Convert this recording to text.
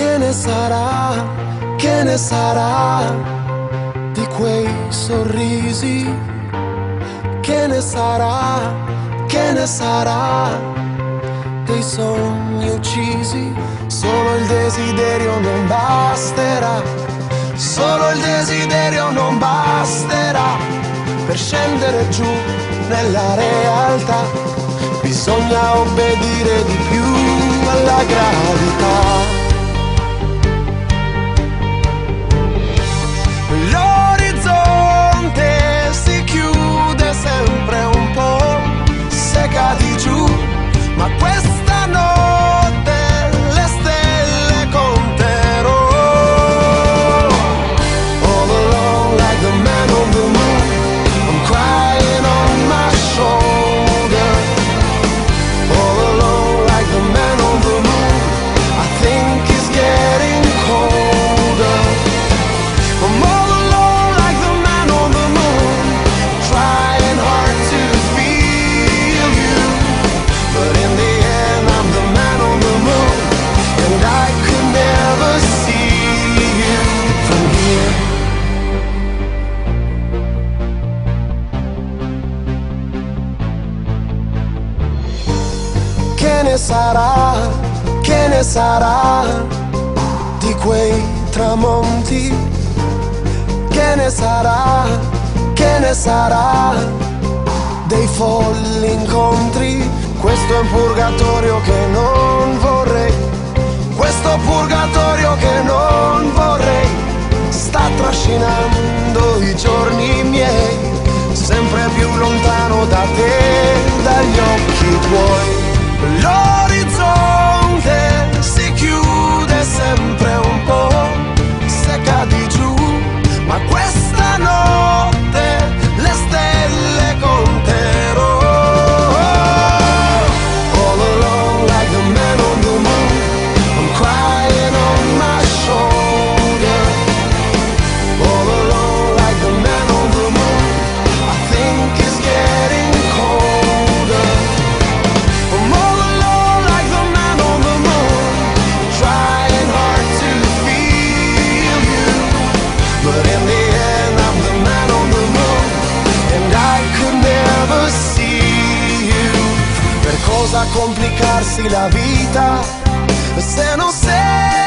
Che ne sarà, che ne sarà di quei sorrisi? Che ne sarà, che ne sarà dei sogni uccisi? Solo il desiderio non basterà, solo il desiderio non basterà per scendere giù nella realtà. Bisogna obbedire di più alla gravità. Che ne sarà, che ne sarà di quei tramonti? Che ne sarà, che ne sarà dei folli incontri? Questo è un purgatorio che non vorrei, questo purgatorio che non vorrei, sta trascinando i giorni miei, sempre più lontano da te, dagli occhi tuoi. L'orizzonte si chiude sempre un po', se cadi giù, ma questa cosa complicarsi la vita. Se non sei